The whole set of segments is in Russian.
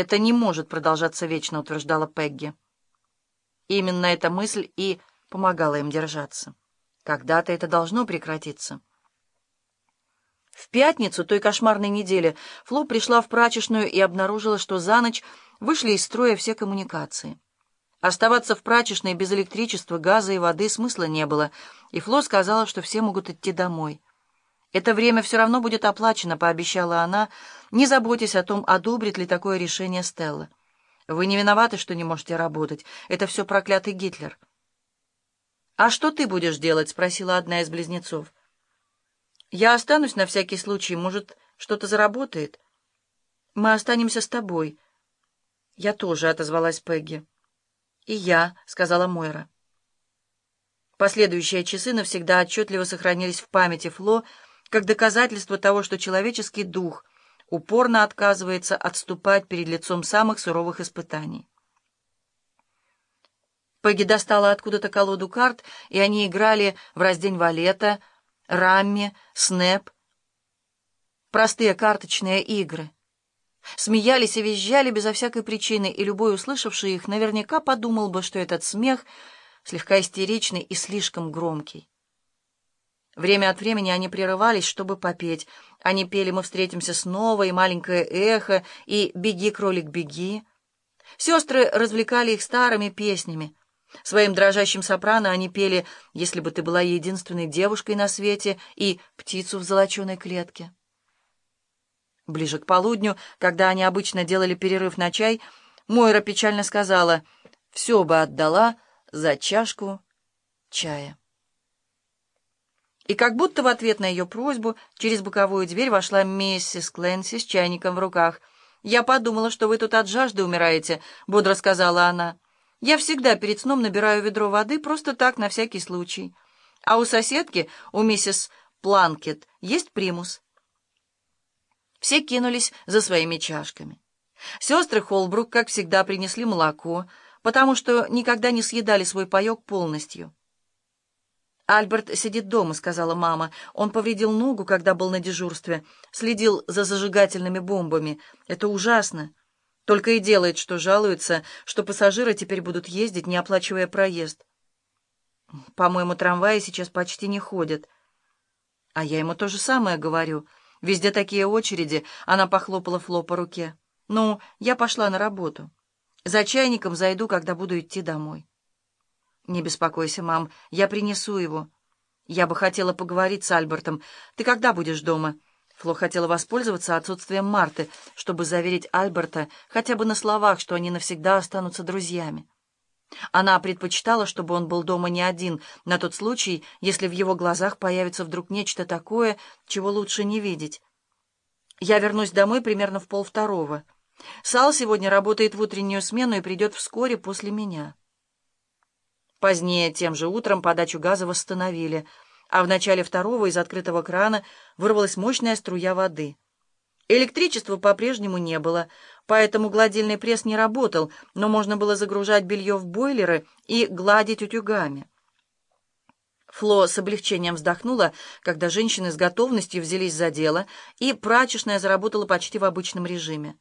«Это не может продолжаться вечно», — утверждала Пегги. Именно эта мысль и помогала им держаться. Когда-то это должно прекратиться. В пятницу той кошмарной недели Фло пришла в прачечную и обнаружила, что за ночь вышли из строя все коммуникации. Оставаться в прачечной без электричества, газа и воды смысла не было, и Фло сказала, что все могут идти домой. «Это время все равно будет оплачено», — пообещала она, не заботясь о том, одобрит ли такое решение Стелла. «Вы не виноваты, что не можете работать. Это все проклятый Гитлер». «А что ты будешь делать?» — спросила одна из близнецов. Я останусь на всякий случай, может, что-то заработает. Мы останемся с тобой. Я тоже, — отозвалась Пегги. И я, — сказала Мойра. Последующие часы навсегда отчетливо сохранились в памяти Фло, как доказательство того, что человеческий дух упорно отказывается отступать перед лицом самых суровых испытаний. Пегги достала откуда-то колоду карт, и они играли в раздень валета — Рамми, Снэп. Простые карточные игры. Смеялись и визжали безо всякой причины, и любой услышавший их наверняка подумал бы, что этот смех слегка истеричный и слишком громкий. Время от времени они прерывались, чтобы попеть. Они пели «Мы встретимся снова» и «Маленькое эхо» и «Беги, кролик, беги». Сестры развлекали их старыми песнями — Своим дрожащим сопрано они пели «Если бы ты была единственной девушкой на свете» и «Птицу в золоченой клетке». Ближе к полудню, когда они обычно делали перерыв на чай, Мойра печально сказала «Все бы отдала за чашку чая». И как будто в ответ на ее просьбу через боковую дверь вошла миссис Кленси с чайником в руках. «Я подумала, что вы тут от жажды умираете», — бодро сказала она. Я всегда перед сном набираю ведро воды, просто так, на всякий случай. А у соседки, у миссис Планкет, есть примус. Все кинулись за своими чашками. Сестры Холбрук, как всегда, принесли молоко, потому что никогда не съедали свой паек полностью. «Альберт сидит дома», — сказала мама. «Он повредил ногу, когда был на дежурстве, следил за зажигательными бомбами. Это ужасно. Только и делает, что жалуется, что пассажиры теперь будут ездить, не оплачивая проезд. По-моему, трамваи сейчас почти не ходят. А я ему то же самое говорю. Везде такие очереди. Она похлопала Фло по руке. Ну, я пошла на работу. За чайником зайду, когда буду идти домой. Не беспокойся, мам, я принесу его. Я бы хотела поговорить с Альбертом. Ты когда будешь дома?» Фло хотела воспользоваться отсутствием Марты, чтобы заверить Альберта хотя бы на словах, что они навсегда останутся друзьями. Она предпочитала, чтобы он был дома не один, на тот случай, если в его глазах появится вдруг нечто такое, чего лучше не видеть. «Я вернусь домой примерно в полвторого. Сал сегодня работает в утреннюю смену и придет вскоре после меня». Позднее, тем же утром, подачу газа восстановили — а в начале второго из открытого крана вырвалась мощная струя воды. Электричества по-прежнему не было, поэтому гладильный пресс не работал, но можно было загружать белье в бойлеры и гладить утюгами. Фло с облегчением вздохнула, когда женщины с готовностью взялись за дело, и прачечная заработала почти в обычном режиме.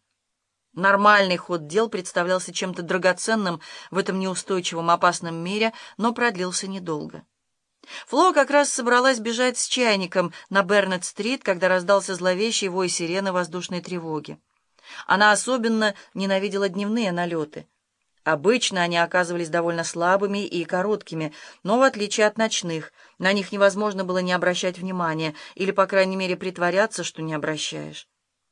Нормальный ход дел представлялся чем-то драгоценным в этом неустойчивом опасном мире, но продлился недолго. Фло как раз собралась бежать с чайником на Бернет-стрит, когда раздался зловещий вой сирены воздушной тревоги. Она особенно ненавидела дневные налеты. Обычно они оказывались довольно слабыми и короткими, но в отличие от ночных, на них невозможно было не обращать внимания или, по крайней мере, притворяться, что не обращаешь.